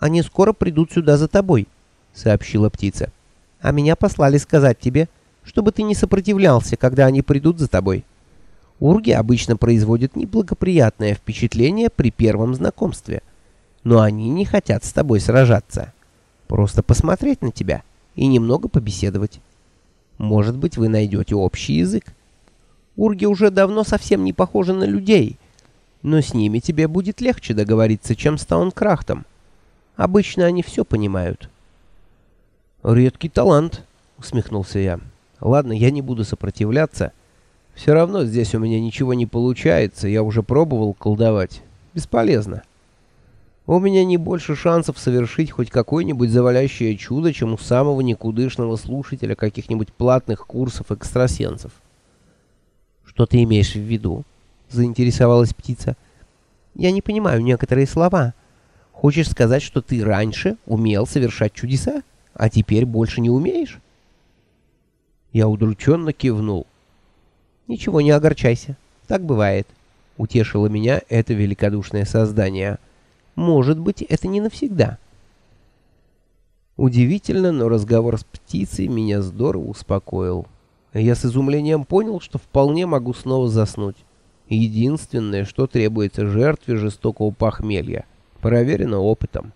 Они скоро придут сюда за тобой, сообщила птица. А меня послали сказать тебе, чтобы ты не сопротивлялся, когда они придут за тобой. Урги обычно производят неблагоприятное впечатление при первом знакомстве, но они не хотят с тобой сражаться. Просто посмотреть на тебя и немного побеседовать. Может быть, вы найдете общий язык. Урги уже давно совсем не похожи на людей, но с ними тебе будет легче договориться, чем с Таункрахтом. Обычно они все понимают. Редкий талант, усмехнулся я. Ладно, я не буду сопротивляться. Все равно здесь у меня ничего не получается, я уже пробовал колдовать. Бесполезно. У меня не больше шансов совершить хоть какое-нибудь завалящее чудо, чем у самого никудышного слушателя каких-нибудь платных курсов экстрасенсов. «Что ты имеешь в виду?» — заинтересовалась птица. «Я не понимаю некоторые слова. Хочешь сказать, что ты раньше умел совершать чудеса, а теперь больше не умеешь?» Я удрученно кивнул. «Ничего, не огорчайся. Так бывает», — утешило меня это великодушное создание. «Может быть, это не навсегда». Удивительно, но разговор с птицей меня здорово успокоил. Я с изумлением понял, что вполне могу снова заснуть. Единственное, что требуется жертве жестокого похмелья, проверено опытом.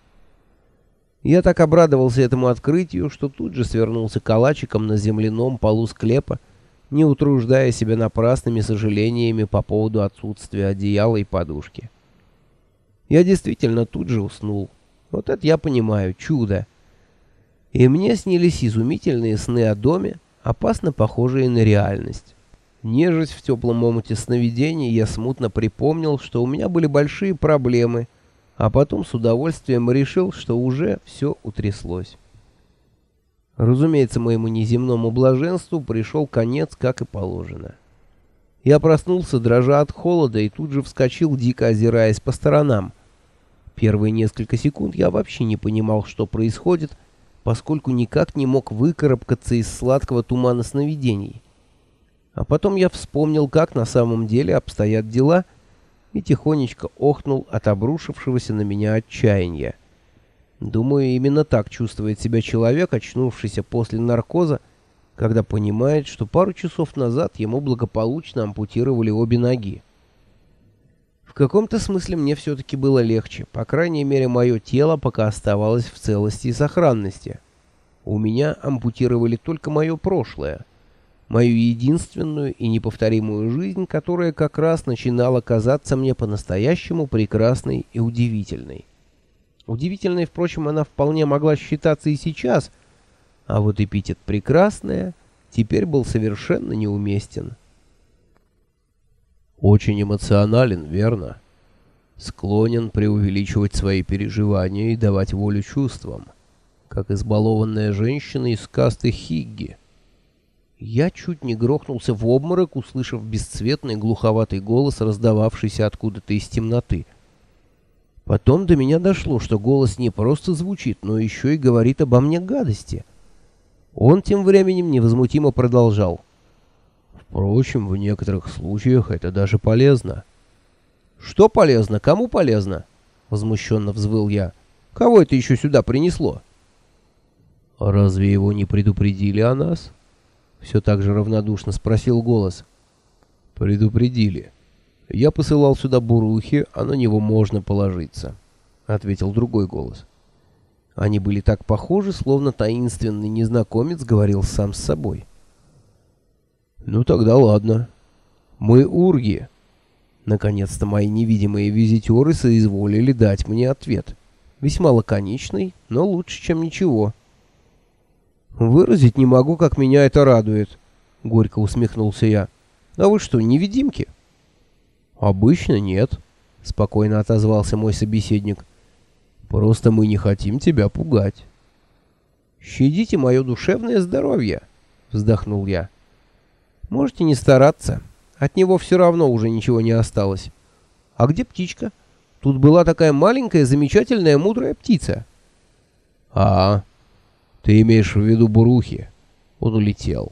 Я так обрадовался этому открытию, что тут же свернулся калачиком на земляном полу склепа, не утруждая себя напрасными сожалениями по поводу отсутствия одеяла и подушки. Я действительно тут же уснул. Вот это я понимаю, чудо. И мне снились изумительные сны о доме, опасно похожие на реальность. Нежесть в теплом омуте сновидений, я смутно припомнил, что у меня были большие проблемы, а потом с удовольствием решил, что уже все утряслось. Разумеется, моему неземному блаженству пришел конец, как и положено. Я проснулся, дрожа от холода, и тут же вскочил, дико озираясь по сторонам. Первые несколько секунд я вообще не понимал, что происходит, поскольку никак не мог выкарабкаться из сладкого тумана сновидений. А потом я вспомнил, как на самом деле обстоят дела, и тихонечко охнул от обрушившегося на меня отчаяния. Думаю, именно так чувствует себя человек, очнувшийся после наркоза, когда понимает, что пару часов назад ему благополучно ампутировали обе ноги. В каком-то смысле мне все-таки было легче, по крайней мере, мое тело пока оставалось в целости и сохранности. У меня ампутировали только мое прошлое, мою единственную и неповторимую жизнь, которая как раз начинала казаться мне по-настоящему прекрасной и удивительной. Удивительной, впрочем, она вполне могла считаться и сейчас, а вот эпитет «прекрасная» теперь был совершенно неуместен. Очень эмоционален, верно? Склонен преувеличивать свои переживания и давать волю чувствам, как избалованная женщина из касты Хигги. Я чуть не грохнулся в обморок, услышав бесцветный глуховатый голос, раздававшийся откуда-то из темноты — Потом до меня дошло, что голос не просто звучит, но еще и говорит обо мне гадости. Он тем временем невозмутимо продолжал. Впрочем, в некоторых случаях это даже полезно. «Что полезно? Кому полезно?» — возмущенно взвыл я. «Кого это еще сюда принесло?» «Разве его не предупредили о нас?» — все так же равнодушно спросил голос. «Предупредили. Я посылал сюда бурухи, а на него можно положиться, ответил другой голос. Они были так похожи, словно таинственный незнакомец говорил сам с собой. Ну тогда ладно. Мы урги. Наконец-то мои невидимые визитеры соизволили дать мне ответ. Весьма лаконичный, но лучше, чем ничего. Выразить не могу, как меня это радует, горько усмехнулся я. А вы что, невидимки? «Обычно нет», — спокойно отозвался мой собеседник. «Просто мы не хотим тебя пугать». «Щадите мое душевное здоровье», — вздохнул я. «Можете не стараться. От него все равно уже ничего не осталось. А где птичка? Тут была такая маленькая, замечательная, мудрая птица». «А, ты имеешь в виду Бурухи?» Он улетел.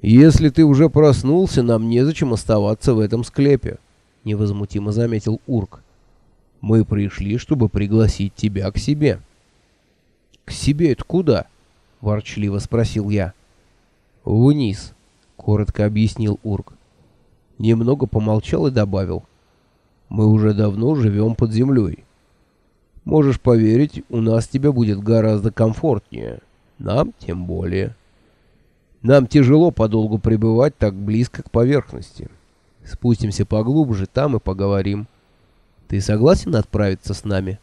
«Если ты уже проснулся, нам незачем оставаться в этом склепе», — невозмутимо заметил Урк. Мы пришли, чтобы пригласить тебя к себе». «К себе это куда?» — ворчливо спросил я. «Вниз», — коротко объяснил Урк. Немного помолчал и добавил. «Мы уже давно живем под землей. Можешь поверить, у нас тебе будет гораздо комфортнее. Нам тем более. Нам тяжело подолгу пребывать так близко к поверхности. Спустимся поглубже, там и поговорим. Ты согласен отправиться с нами?»